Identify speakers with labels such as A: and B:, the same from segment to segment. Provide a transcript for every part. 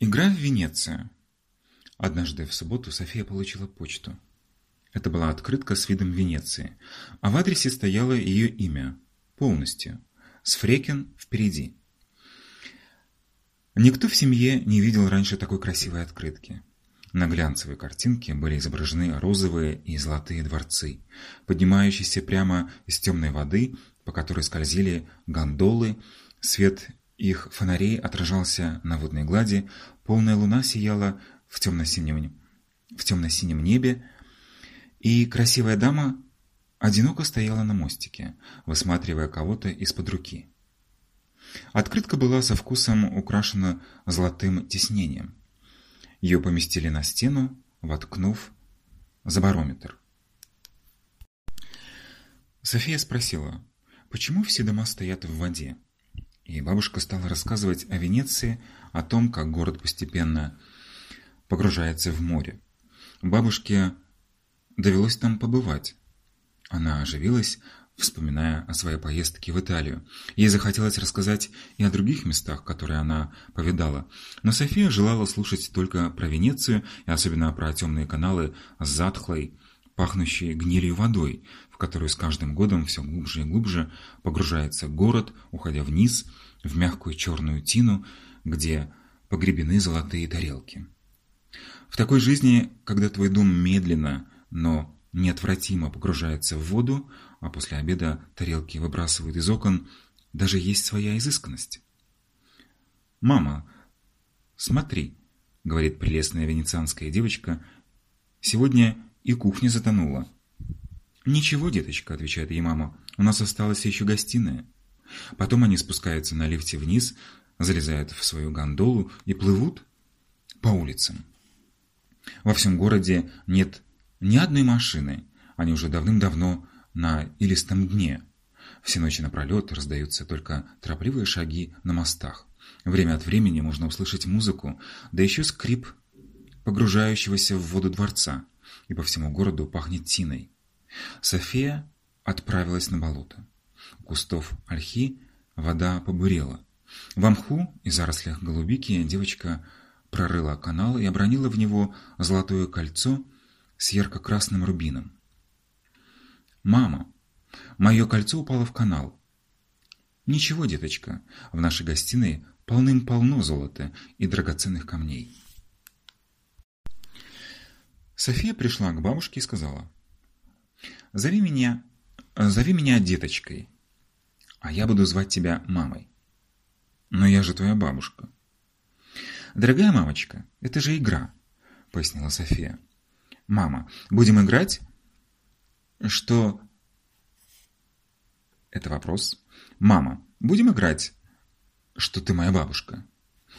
A: Игра в Венецию. Однажды в субботу София получила почту. Это была открытка с видом Венеции, а в адресе стояло ее имя, полностью, с Фрекен впереди. Никто в семье не видел раньше такой красивой открытки. На глянцевой картинке были изображены розовые и золотые дворцы, поднимающиеся прямо из темной воды, по которой скользили гондолы, свет их фонарей отражался на водной глади, полная луна сияла в темно-синем, в темно-синем небе, и красивая дама одиноко стояла на мостике, высматривая кого-то из-под руки. Открытка была со вкусом украшена золотым тиснением. Ее поместили на стену, воткнув за барометр. София спросила, почему все дома стоят в воде? И бабушка стала рассказывать о Венеции, о том, как город постепенно погружается в море. Бабушке довелось там побывать. Она оживилась, вспоминая о своей поездке в Италию. Ей захотелось рассказать и о других местах, которые она повидала. Но София желала слушать только про Венецию и особенно про темные каналы с затхлой, пахнущей гнилью водой, в которую с каждым годом все глубже и глубже погружается город, уходя вниз в мягкую черную тину, где погребены золотые тарелки. В такой жизни, когда твой дом медленно, но неотвратимо погружается в воду, а после обеда тарелки выбрасывают из окон, даже есть своя изысканность. «Мама, смотри», — говорит прелестная венецианская девочка, — «сегодня и кухня затонула». «Ничего, деточка», — отвечает ей мама, — «у нас осталась еще гостиная». Потом они спускаются на лифте вниз, залезают в свою гондолу и плывут по улицам. Во всем городе нет ни одной машины, они уже давным-давно на илистом дне. Все ночи напролет раздаются только торопливые шаги на мостах. Время от времени можно услышать музыку, да еще скрип погружающегося в воду дворца, и по всему городу пахнет тиной. София отправилась на болото. У кустов ольхи вода побурела. В мху и зарослях голубики девочка прорыла канал и обронила в него золотое кольцо с ярко-красным рубином. «Мама, мое кольцо упало в канал». «Ничего, деточка, в нашей гостиной полным-полно золота и драгоценных камней». София пришла к бабушке и сказала, «Зови меня, зови меня деточкой, а я буду звать тебя мамой». «Но я же твоя бабушка». «Дорогая мамочка, это же игра», — пояснила София. «Мама, будем играть?» «Что?» «Это вопрос». «Мама, будем играть?» «Что ты моя бабушка?»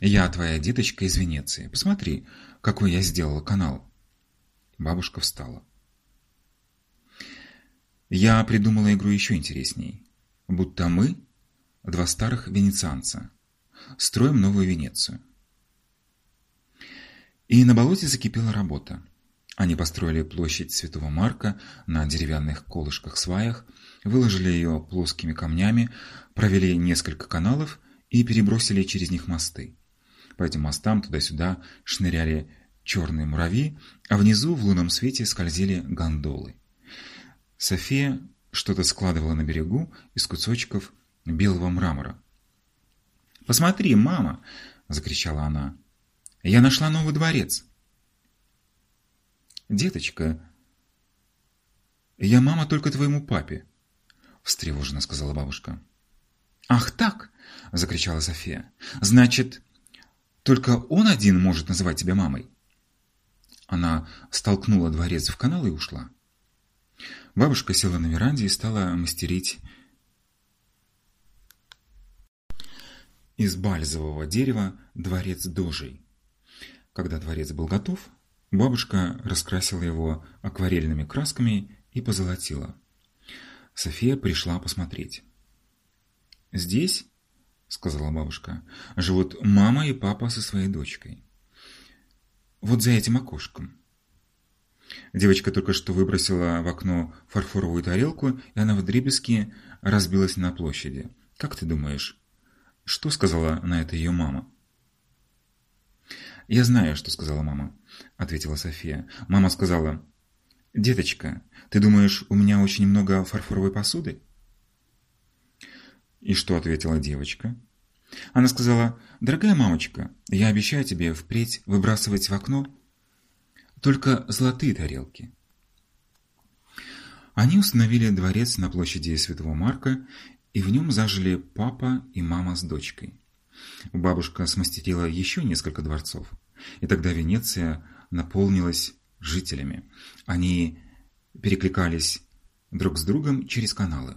A: «Я твоя деточка из Венеции. Посмотри, какой я сделала канал». Бабушка встала. Я придумала игру еще интересней. Будто мы, два старых венецианца, строим новую Венецию. И на болоте закипела работа. Они построили площадь Святого Марка на деревянных колышках-сваях, выложили ее плоскими камнями, провели несколько каналов и перебросили через них мосты. По этим мостам туда-сюда шныряли черные муравьи, а внизу в лунном свете скользили гондолы. София что-то складывала на берегу из кусочков белого мрамора. «Посмотри, мама!» – закричала она. «Я нашла новый дворец!» «Деточка, я мама только твоему папе», – встревоженно сказала бабушка. «Ах так!» – закричала София. «Значит, только он один может называть тебя мамой?» Она столкнула дворец в канал и ушла. Бабушка села на веранде и стала мастерить из бальзового дерева дворец дожей. Когда дворец был готов, Бабушка раскрасила его акварельными красками и позолотила. София пришла посмотреть. «Здесь, — сказала бабушка, — живут мама и папа со своей дочкой. Вот за этим окошком». Девочка только что выбросила в окно фарфоровую тарелку, и она вдребезги разбилась на площади. «Как ты думаешь, что сказала на это ее мама?» «Я знаю, что сказала мама», — ответила София. «Мама сказала, «Деточка, ты думаешь, у меня очень много фарфоровой посуды?» И что ответила девочка? Она сказала, «Дорогая мамочка, я обещаю тебе впредь выбрасывать в окно только золотые тарелки». Они установили дворец на площади Святого Марка, и в нем зажили папа и мама с дочкой. Бабушка смастерила еще несколько дворцов, и тогда Венеция наполнилась жителями. Они перекликались друг с другом через каналы.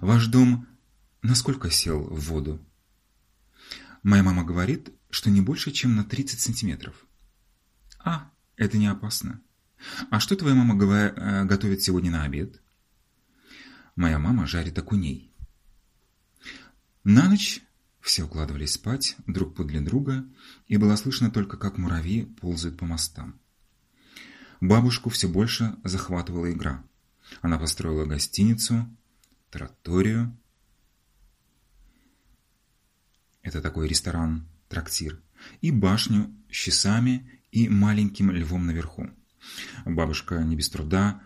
A: Ваш дом насколько сел в воду? Моя мама говорит, что не больше, чем на 30 сантиметров. А, это не опасно. А что твоя мама э, готовит сегодня на обед? Моя мама жарит окуней. На ночь все укладывались спать друг подле друга, и было слышно только, как муравьи ползают по мостам. Бабушку все больше захватывала игра. Она построила гостиницу, троторию. Это такой ресторан, трактир. И башню с часами и маленьким львом наверху. Бабушка не без труда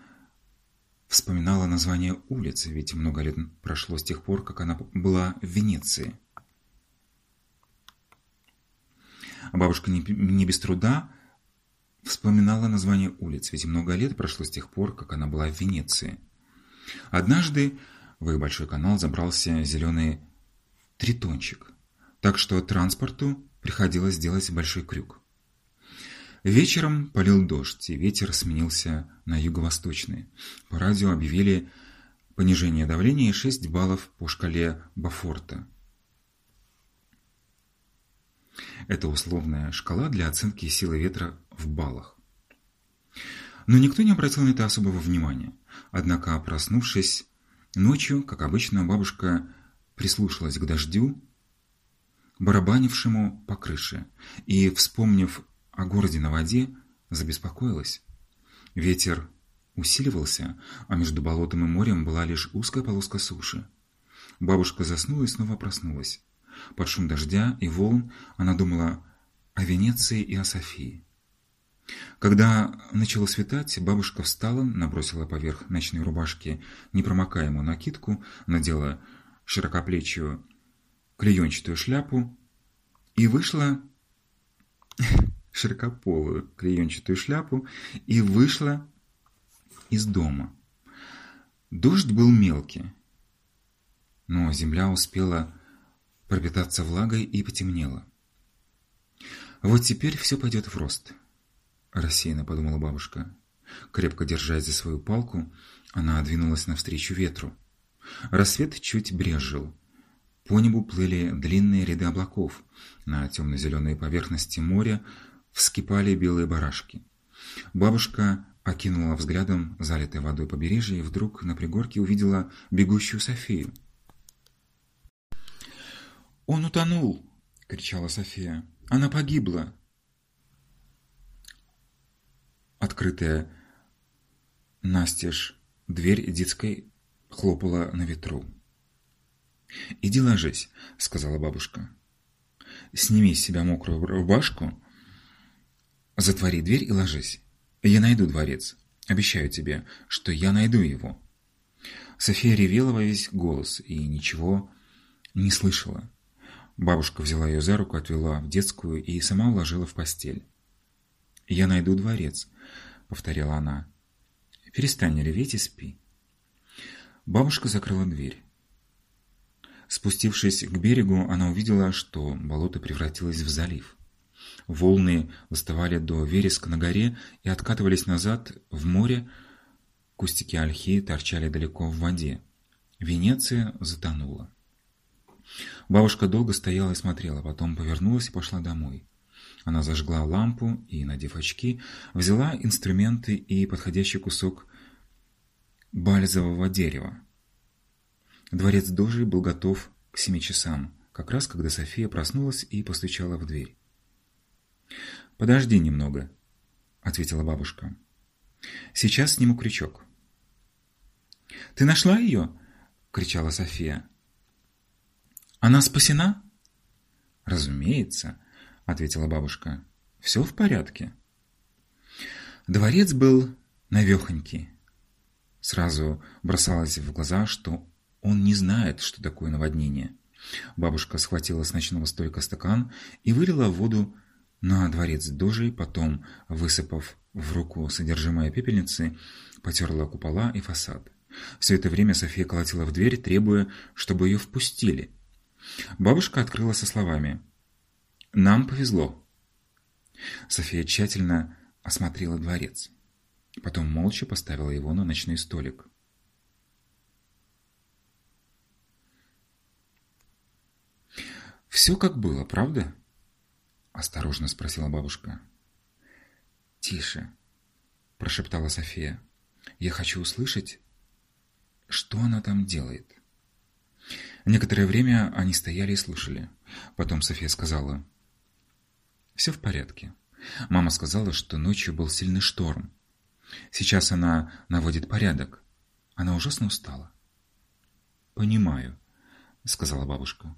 A: вспоминала название улицы, ведь много лет прошло с тех пор, как она была в Венеции. Бабушка не, не без труда вспоминала название улиц, ведь много лет прошло с тех пор, как она была в Венеции. Однажды в их большой канал забрался зеленый тритончик, так что транспорту приходилось делать большой крюк. Вечером полил дождь, и ветер сменился на юго-восточный. По радио объявили понижение давления и 6 баллов по шкале Бафорта. Это условная шкала для оценки силы ветра в баллах. Но никто не обратил на это особого внимания. Однако, проснувшись ночью, как обычно, бабушка прислушалась к дождю, барабанившему по крыше, и, вспомнив о городе на воде, забеспокоилась. Ветер усиливался, а между болотом и морем была лишь узкая полоска суши. Бабушка заснула и снова проснулась. Под шум дождя и волн она думала о Венеции и о Софии. Когда начало светать, бабушка встала, набросила поверх ночной рубашки непромокаемую накидку, надела широкоплечью клеенчатую шляпу и вышла широкополую клеенчатую шляпу и вышла из дома. Дождь был мелкий, но земля успела пропитаться влагой и потемнела. Вот теперь все пойдет в рост, рассеянно подумала бабушка. Крепко держась за свою палку, она двинулась навстречу ветру. Рассвет чуть брезжил. По небу плыли длинные ряды облаков. На темно-зеленой поверхности моря вскипали белые барашки. Бабушка окинула взглядом залитое водой побережье и вдруг на пригорке увидела бегущую Софию. «Он утонул!» — кричала София. «Она погибла!» Открытая настежь дверь детской хлопала на ветру. «Иди ложись», — сказала бабушка. «Сними с себя мокрую рубашку, затвори дверь и ложись. Я найду дворец. Обещаю тебе, что я найду его». София ревела во весь голос и ничего не слышала. Бабушка взяла ее за руку, отвела в детскую и сама уложила в постель. «Я найду дворец», — повторила она. «Перестань реветь и спи». Бабушка закрыла дверь. Спустившись к берегу, она увидела, что болото превратилось в залив. Волны выставали до вереска на горе и откатывались назад в море. Кустики ольхи торчали далеко в воде. Венеция затонула. Бабушка долго стояла и смотрела, потом повернулась и пошла домой. Она зажгла лампу и, надев очки, взяла инструменты и подходящий кусок бальзового дерева. Дворец Дожи был готов к семи часам, как раз когда София проснулась и постучала в дверь. «Подожди немного», — ответила бабушка. «Сейчас сниму крючок». «Ты нашла ее?» — кричала София. Она спасена? Разумеется, — ответила бабушка. «Все в порядке». Дворец был навехонький. Сразу бросалось в глаза, что он не знает, что такое наводнение. Бабушка схватила с ночного стойка стакан и вылила воду на дворец дожей, потом, высыпав в руку содержимое пепельницы, потерла купола и фасад. Все это время София колотила в дверь, требуя, чтобы ее впустили. Бабушка открыла со словами «Нам повезло». София тщательно осмотрела дворец. Потом молча поставила его на ночной столик. «Все как было, правда?» Осторожно спросила бабушка. «Тише», – прошептала София. «Я хочу услышать, что она там делает». Некоторое время они стояли и слушали. Потом София сказала, «Все в порядке. Мама сказала, что ночью был сильный шторм. Сейчас она наводит порядок. Она ужасно устала». «Понимаю», — сказала бабушка.